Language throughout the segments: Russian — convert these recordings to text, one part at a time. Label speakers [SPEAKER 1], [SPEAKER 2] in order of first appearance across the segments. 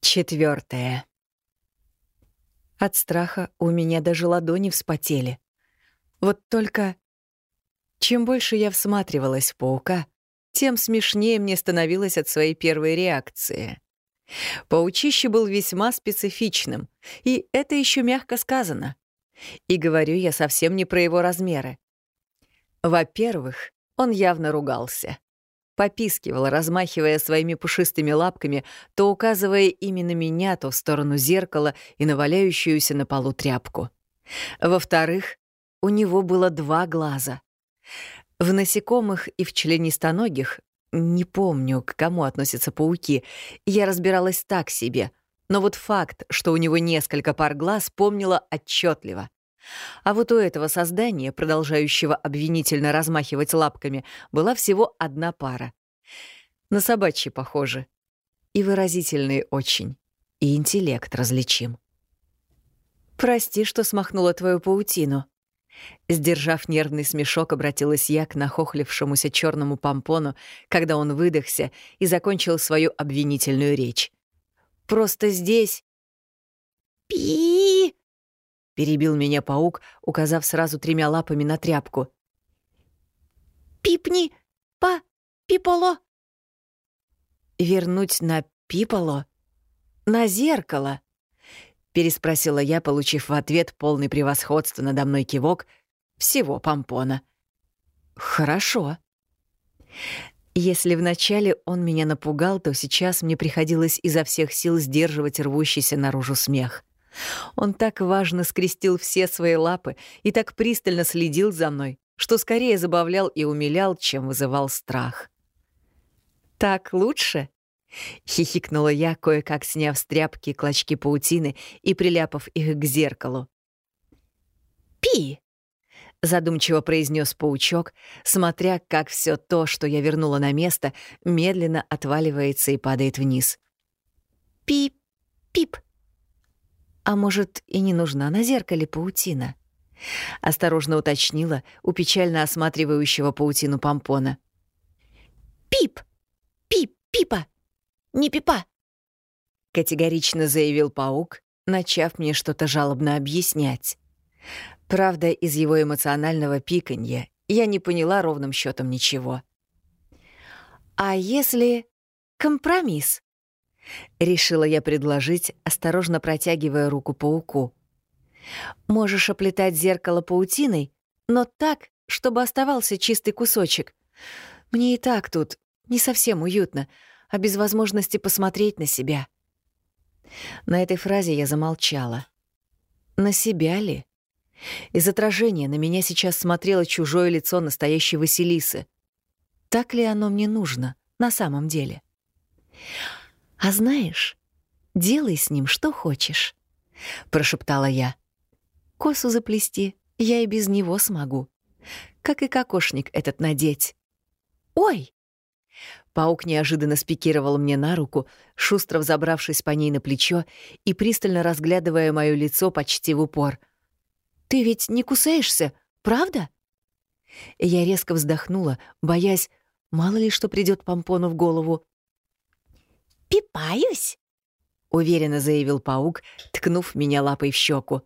[SPEAKER 1] Четвертое. От страха у меня даже ладони вспотели. Вот только чем больше я всматривалась в паука, тем смешнее мне становилось от своей первой реакции. Паучище был весьма специфичным, и это еще мягко сказано. И говорю я совсем не про его размеры. Во-первых, он явно ругался. Попискивал, размахивая своими пушистыми лапками, то указывая именно меня, то в сторону зеркала и наваляющуюся на полу тряпку. Во-вторых, у него было два глаза. В насекомых и в членистоногих, не помню, к кому относятся пауки, я разбиралась так себе, но вот факт, что у него несколько пар глаз, помнила отчетливо. А вот у этого создания, продолжающего обвинительно размахивать лапками, была всего одна пара. На собачьи похоже. И выразительные очень. И интеллект различим. «Прости, что смахнула твою паутину». Сдержав нервный смешок, обратилась я к нахохлившемуся черному помпону, когда он выдохся и закончил свою обвинительную речь. «Просто здесь...» «Пи!» перебил меня паук, указав сразу тремя лапами на тряпку. «Пипни! Па! Пиполо!» «Вернуть на пиполо? На зеркало?» — переспросила я, получив в ответ полный превосходство надо мной кивок всего помпона. «Хорошо». Если вначале он меня напугал, то сейчас мне приходилось изо всех сил сдерживать рвущийся наружу смех. Он так важно скрестил все свои лапы и так пристально следил за мной, что скорее забавлял и умилял, чем вызывал страх. «Так лучше?» — хихикнула я, кое-как сняв с тряпки клочки паутины и приляпав их к зеркалу. «Пи!» — задумчиво произнес паучок, смотря, как все то, что я вернула на место, медленно отваливается и падает вниз. «Пип-пип!» А может, и не нужна на зеркале паутина? Осторожно уточнила у печально осматривающего паутину помпона. «Пип! Пип! Пипа! Не пипа!» Категорично заявил паук, начав мне что-то жалобно объяснять. Правда, из его эмоционального пиканья я не поняла ровным счетом ничего. «А если компромисс?» Решила я предложить, осторожно протягивая руку пауку. «Можешь оплетать зеркало паутиной, но так, чтобы оставался чистый кусочек. Мне и так тут не совсем уютно, а без возможности посмотреть на себя». На этой фразе я замолчала. На себя ли? Из отражения на меня сейчас смотрело чужое лицо настоящей Василисы. Так ли оно мне нужно на самом деле? «А знаешь, делай с ним что хочешь», — прошептала я. «Косу заплести я и без него смогу. Как и кокошник этот надеть». «Ой!» Паук неожиданно спикировал мне на руку, шустро взобравшись по ней на плечо и пристально разглядывая моё лицо почти в упор. «Ты ведь не кусаешься, правда?» Я резко вздохнула, боясь, мало ли что придёт помпону в голову. «Пипаюсь», — уверенно заявил паук, ткнув меня лапой в щеку.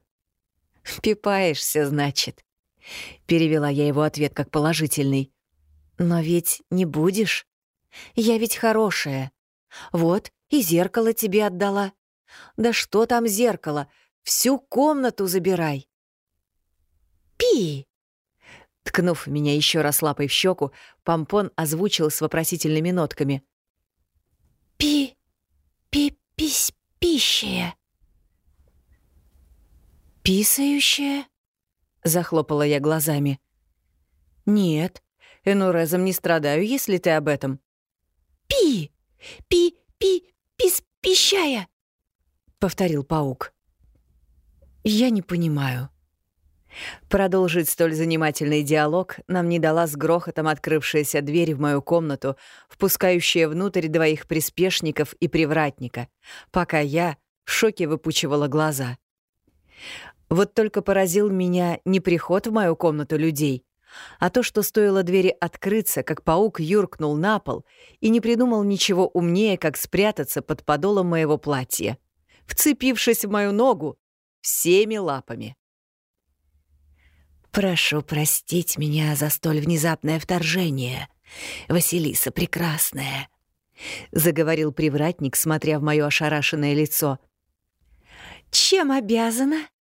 [SPEAKER 1] «Пипаешься, значит», — перевела я его ответ как положительный. «Но ведь не будешь. Я ведь хорошая. Вот, и зеркало тебе отдала. Да что там зеркало? Всю комнату забирай». «Пи!» Ткнув меня еще раз лапой в щеку, помпон озвучил с вопросительными нотками. Пи... пи-пись... пищая. «Писающая?» — захлопала я глазами. «Нет, энурезом не страдаю, если ты об этом». «Пи! Пи! Пи! Пис! Пищая!» — повторил паук. «Я не понимаю», Продолжить столь занимательный диалог нам не дала с грохотом открывшаяся дверь в мою комнату, впускающая внутрь двоих приспешников и привратника, пока я в шоке выпучивала глаза. Вот только поразил меня не приход в мою комнату людей, А то, что стоило двери открыться, как паук юркнул на пол и не придумал ничего умнее, как спрятаться под подолом моего платья, вцепившись в мою ногу всеми лапами.
[SPEAKER 2] «Прошу простить меня за столь внезапное вторжение, Василиса Прекрасная», — заговорил привратник, смотря в моё ошарашенное лицо.
[SPEAKER 1] «Чем обязана?» —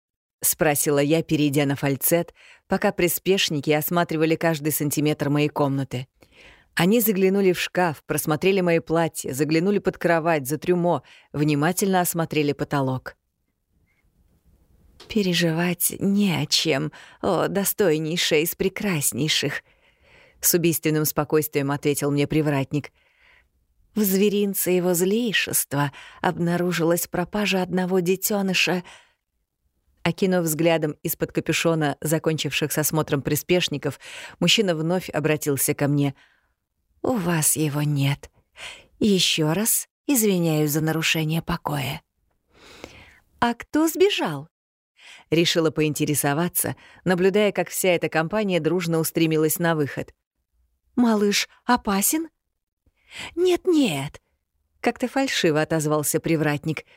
[SPEAKER 1] спросила я, перейдя на фальцет, пока приспешники осматривали каждый сантиметр моей комнаты. Они заглянули в шкаф, просмотрели мои платья, заглянули под кровать, за трюмо, внимательно осмотрели потолок.
[SPEAKER 2] «Переживать не о чем, о достойнейшая из прекраснейших», — с убийственным спокойствием ответил мне привратник. В зверинце его злейшества обнаружилась пропажа одного детеныша —
[SPEAKER 1] Окинув взглядом из-под капюшона закончивших с осмотром приспешников, мужчина вновь обратился ко мне.
[SPEAKER 2] «У вас его нет. Еще раз извиняюсь за нарушение покоя».
[SPEAKER 1] «А кто сбежал?» Решила поинтересоваться, наблюдая, как вся эта компания дружно устремилась на выход. «Малыш опасен?»
[SPEAKER 2] «Нет-нет», —
[SPEAKER 1] как-то фальшиво отозвался привратник —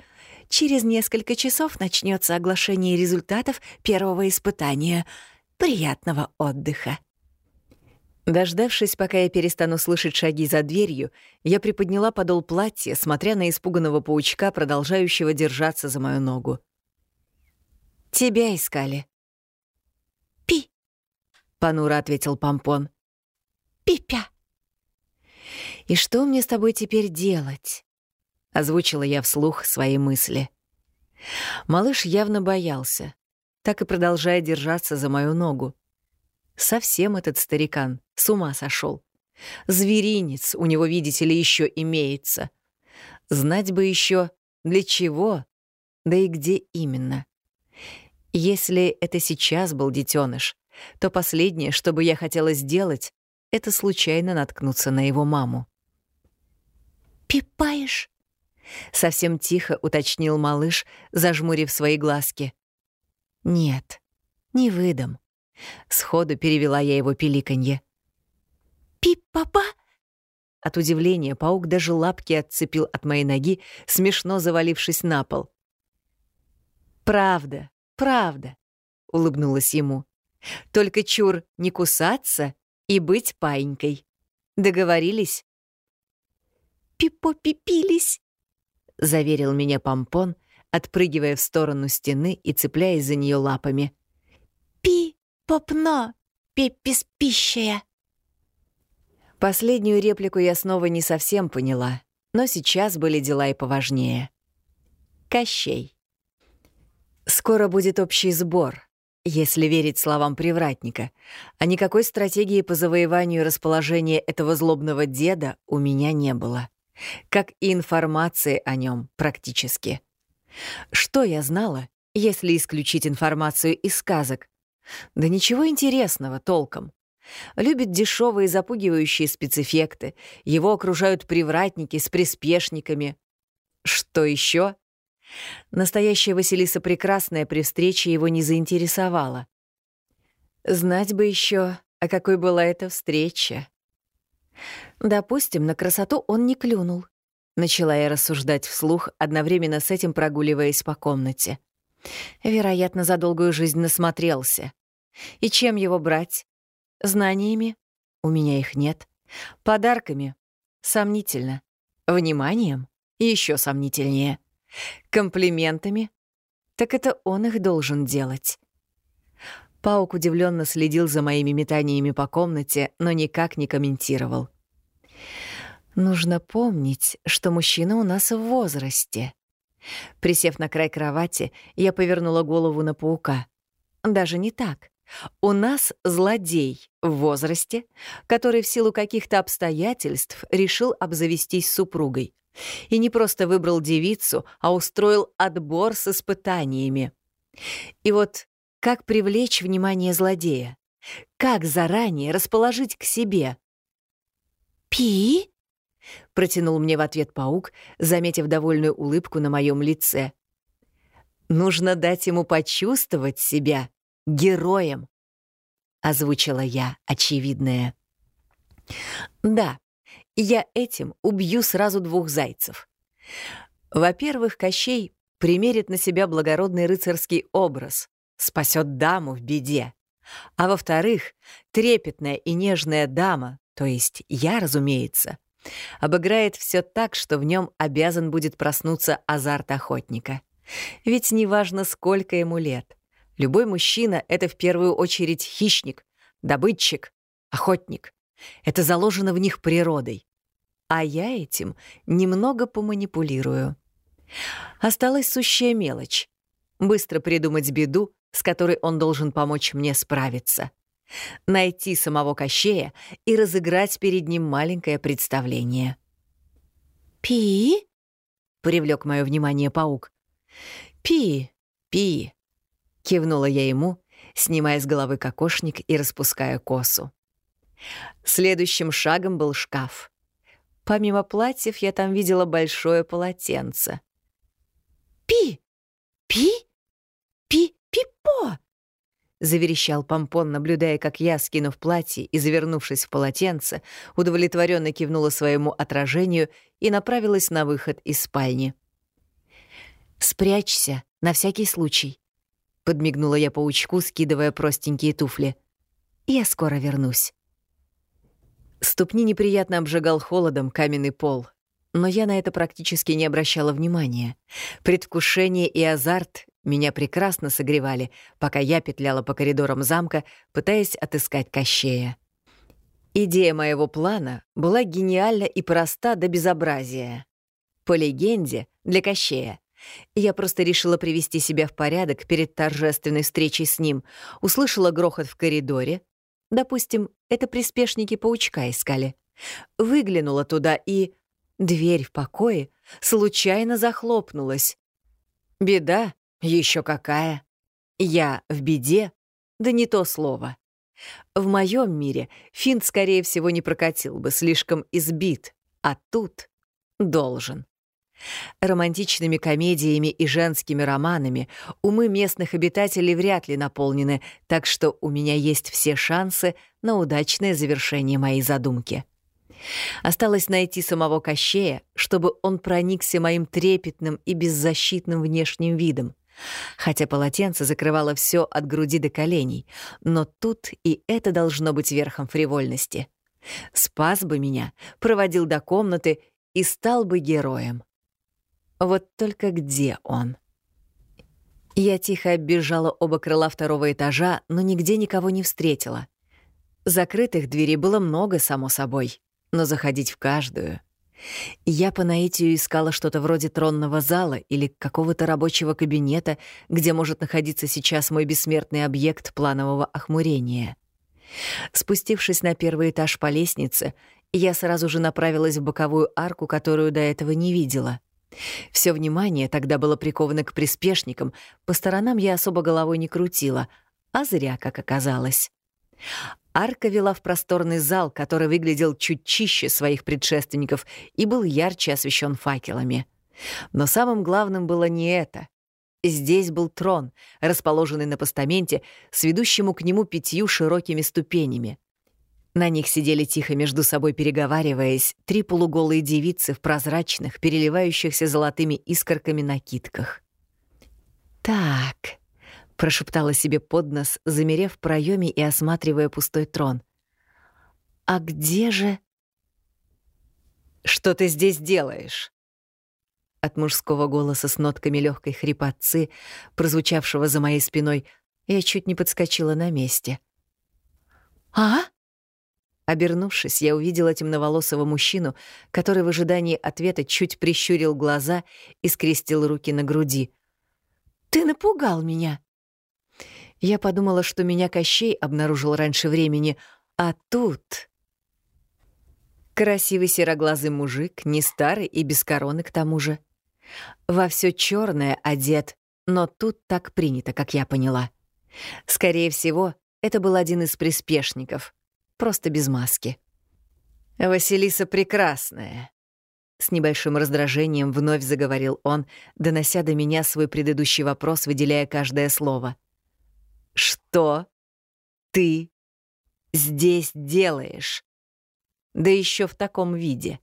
[SPEAKER 2] Через несколько часов начнется оглашение результатов первого испытания. Приятного отдыха.
[SPEAKER 1] Дождавшись, пока я перестану слышать шаги за дверью, я приподняла подол платья, смотря на испуганного паучка, продолжающего держаться за мою ногу. «Тебя искали».
[SPEAKER 2] «Пи», —
[SPEAKER 1] понуро ответил Помпон.
[SPEAKER 2] «Пипя».
[SPEAKER 1] «И что мне с тобой теперь делать?» Озвучила я вслух свои мысли. Малыш явно боялся, так и продолжая держаться за мою ногу. Совсем этот старикан с ума сошел. Зверинец у него, видите ли, еще имеется. Знать бы еще, для чего, да и где именно. Если это сейчас был детеныш, то последнее, что бы я хотела сделать, это случайно наткнуться на его маму.
[SPEAKER 2] «Пипаешь?»
[SPEAKER 1] — совсем тихо уточнил малыш, зажмурив свои глазки. «Нет, не выдам». Сходу перевела я его пиликанье.
[SPEAKER 2] «Пип-папа?»
[SPEAKER 1] От удивления паук даже лапки отцепил от моей ноги, смешно завалившись на пол. «Правда, правда», — улыбнулась ему. «Только чур не кусаться и быть паинькой. Договорились?»
[SPEAKER 2] «Пипо-пипились», —
[SPEAKER 1] заверил меня помпон, отпрыгивая в сторону стены и цепляясь за нее лапами.
[SPEAKER 2] «Пи, попно, пеписпищая».
[SPEAKER 1] Последнюю реплику я снова не совсем поняла, но сейчас были дела и поважнее. Кощей. Скоро будет общий сбор, если верить словам привратника, а никакой стратегии по завоеванию расположения этого злобного деда у меня не было как и информации о нем практически. Что я знала, если исключить информацию из сказок? Да ничего интересного толком. Любит дешевые запугивающие спецэффекты, его окружают привратники с приспешниками. Что еще? Настоящая Василиса Прекрасная при встрече его не заинтересовала. Знать бы еще, а какой была эта встреча. Допустим, на красоту он не клюнул. Начала я рассуждать вслух, одновременно с этим прогуливаясь по комнате. Вероятно, за долгую жизнь насмотрелся. И чем его брать? Знаниями? У меня их нет. Подарками? Сомнительно. Вниманием? Еще сомнительнее. Комплиментами? Так это он их должен делать. Паук удивленно следил за моими метаниями по комнате, но никак не комментировал. Нужно помнить, что мужчина у нас в возрасте. Присев на край кровати, я повернула голову на паука. Даже не так. У нас злодей в возрасте, который в силу каких-то обстоятельств решил обзавестись супругой. И не просто выбрал девицу, а устроил отбор с испытаниями. И вот как привлечь внимание злодея? Как заранее расположить к себе?
[SPEAKER 2] «Пи?»
[SPEAKER 1] — протянул мне в ответ паук, заметив довольную улыбку на моем лице. «Нужно дать ему почувствовать себя героем». озвучила я очевидное. Да, я этим убью сразу двух зайцев. Во-первых, Кощей примерит на себя благородный рыцарский образ, спасет даму в беде. А во-вторых, трепетная и нежная дама, то есть я, разумеется, обыграет все так, что в нем обязан будет проснуться азарт охотника. Ведь неважно, сколько ему лет. Любой мужчина — это в первую очередь хищник, добытчик, охотник. Это заложено в них природой. А я этим немного поманипулирую. Осталась сущая мелочь. Быстро придумать беду, с которой он должен помочь мне справиться. Найти самого Кощея и разыграть перед ним маленькое представление. «Пи?» — привлек мое внимание паук. «Пи, пи», — кивнула я ему, снимая с головы кокошник и распуская косу. Следующим шагом был шкаф. Помимо платьев я там видела большое полотенце. «Пи! Пи! Пи! Пипо!» — заверещал помпон, наблюдая, как я, скинув платье и завернувшись в полотенце, удовлетворенно кивнула своему отражению и направилась на выход из спальни. «Спрячься, на всякий случай», — подмигнула я паучку, скидывая простенькие туфли. «Я скоро вернусь». Ступни неприятно обжигал холодом каменный пол, но я на это практически не обращала внимания. Предвкушение и азарт меня прекрасно согревали, пока я петляла по коридорам замка, пытаясь отыскать Кощея. Идея моего плана была гениальна и проста до безобразия. По легенде, для Кощея. Я просто решила привести себя в порядок перед торжественной встречей с ним, услышала грохот в коридоре, Допустим, это приспешники паучка искали. Выглянула туда и... Дверь в покое случайно захлопнулась. Беда еще какая. Я в беде? Да не то слово. В моем мире финт, скорее всего, не прокатил бы, слишком избит, а тут должен. Романтичными комедиями и женскими романами умы местных обитателей вряд ли наполнены, так что у меня есть все шансы на удачное завершение моей задумки. Осталось найти самого Кощея, чтобы он проникся моим трепетным и беззащитным внешним видом. Хотя полотенце закрывало все от груди до коленей, но тут и это должно быть верхом фривольности. Спас бы меня, проводил до комнаты и стал бы героем. Вот только где он? Я тихо оббежала оба крыла второго этажа, но нигде никого не встретила. Закрытых дверей было много, само собой, но заходить в каждую. Я по наитию искала что-то вроде тронного зала или какого-то рабочего кабинета, где может находиться сейчас мой бессмертный объект планового охмурения. Спустившись на первый этаж по лестнице, я сразу же направилась в боковую арку, которую до этого не видела. Все внимание тогда было приковано к приспешникам, по сторонам я особо головой не крутила, а зря, как оказалось. Арка вела в просторный зал, который выглядел чуть чище своих предшественников и был ярче освещен факелами. Но самым главным было не это. Здесь был трон, расположенный на постаменте с ведущему к нему пятью широкими ступенями. На них сидели тихо между собой переговариваясь три полуголые девицы в прозрачных, переливающихся золотыми искорками накидках. «Так», — прошептала себе под нос, замерев в проеме и осматривая пустой трон. «А где же...» «Что ты здесь делаешь?» От мужского голоса с нотками легкой хрипотцы, прозвучавшего за моей спиной, я чуть не подскочила на месте. «А?» Обернувшись, я увидела темноволосого мужчину, который в ожидании ответа чуть прищурил глаза и скрестил руки на груди. «Ты напугал меня!» Я подумала, что меня Кощей обнаружил раньше времени, а тут... Красивый сероглазый мужик, не старый и без короны к тому же. Во все черное одет, но тут так принято, как я поняла. Скорее всего, это был один из приспешников — просто без маски. «Василиса прекрасная», — с небольшим раздражением вновь заговорил он, донося до меня свой предыдущий вопрос, выделяя каждое слово. «Что? Ты здесь делаешь? Да еще в таком виде.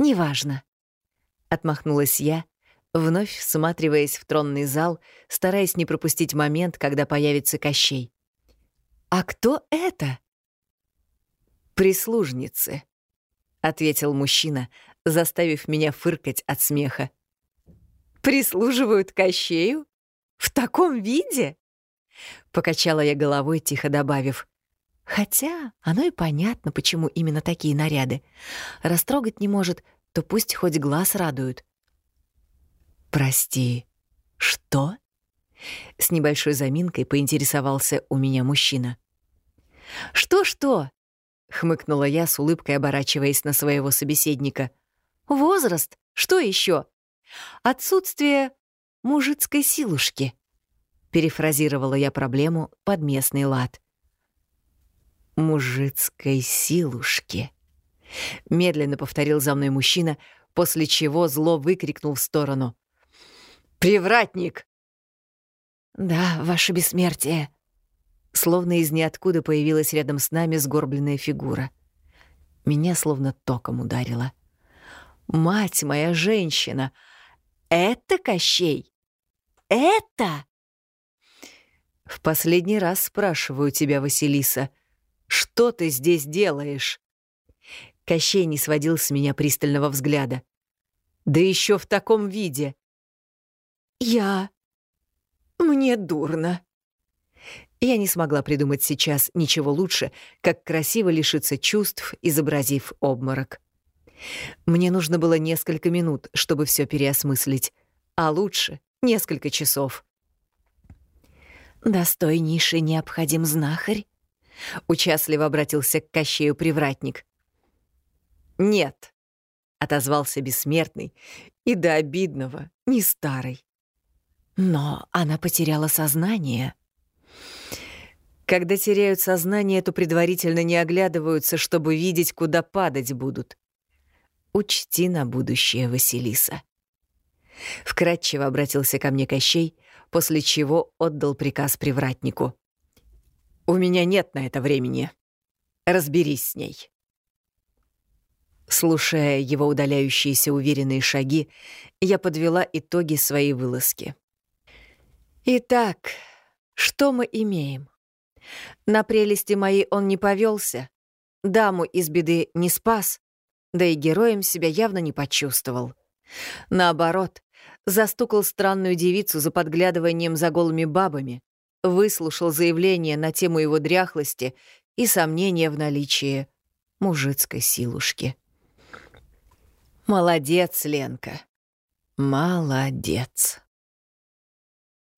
[SPEAKER 2] «Неважно», — отмахнулась я, вновь всматриваясь в тронный зал, стараясь не пропустить момент, когда появится Кощей. «А кто это?»
[SPEAKER 1] «Прислужницы», — ответил мужчина, заставив меня фыркать от смеха. «Прислуживают Кощею? В таком виде?» Покачала я головой, тихо добавив. Хотя оно и понятно, почему именно такие наряды. Растрогать не может, то пусть хоть глаз радуют. «Прости, что?» С небольшой заминкой поинтересовался у меня мужчина.
[SPEAKER 2] «Что-что?» — хмыкнула я с улыбкой, оборачиваясь на своего собеседника. «Возраст? Что еще? Отсутствие мужицкой силушки», — перефразировала я проблему под местный лад
[SPEAKER 1] мужицкой силушки. Медленно повторил за мной мужчина, после чего зло выкрикнул в сторону. «Привратник!»
[SPEAKER 2] «Да, ваше бессмертие!»
[SPEAKER 1] Словно из ниоткуда появилась рядом с нами сгорбленная фигура. Меня словно током ударило. «Мать моя женщина! Это Кощей! Это!» «В последний раз спрашиваю тебя, Василиса, что ты здесь делаешь?» Кощей не сводил с меня пристального взгляда. «Да еще в таком виде!»
[SPEAKER 2] «Я... мне дурно».
[SPEAKER 1] Я не смогла придумать сейчас ничего лучше, как красиво лишиться чувств, изобразив обморок. Мне нужно было несколько минут, чтобы все переосмыслить, а лучше — несколько часов.
[SPEAKER 2] «Достойнейший необходим знахарь», —
[SPEAKER 1] участливо обратился к Кощею привратник. «Нет», — отозвался бессмертный, и до обидного, не старый.
[SPEAKER 2] «Но она потеряла сознание».
[SPEAKER 1] Когда теряют сознание, то предварительно не оглядываются, чтобы видеть, куда падать будут. Учти на будущее, Василиса. Вкратчиво обратился ко мне Кощей, после чего отдал приказ привратнику. У меня нет на это времени. Разберись с ней. Слушая его удаляющиеся уверенные шаги, я подвела итоги своей вылазки. Итак, что мы имеем? На прелести моей он не повелся, даму из беды не спас, да и героем себя явно не почувствовал. Наоборот, застукал странную девицу за подглядыванием за голыми бабами, выслушал заявление на тему его дряхлости и сомнения в наличии мужицкой силушки. Молодец, Ленка. Молодец.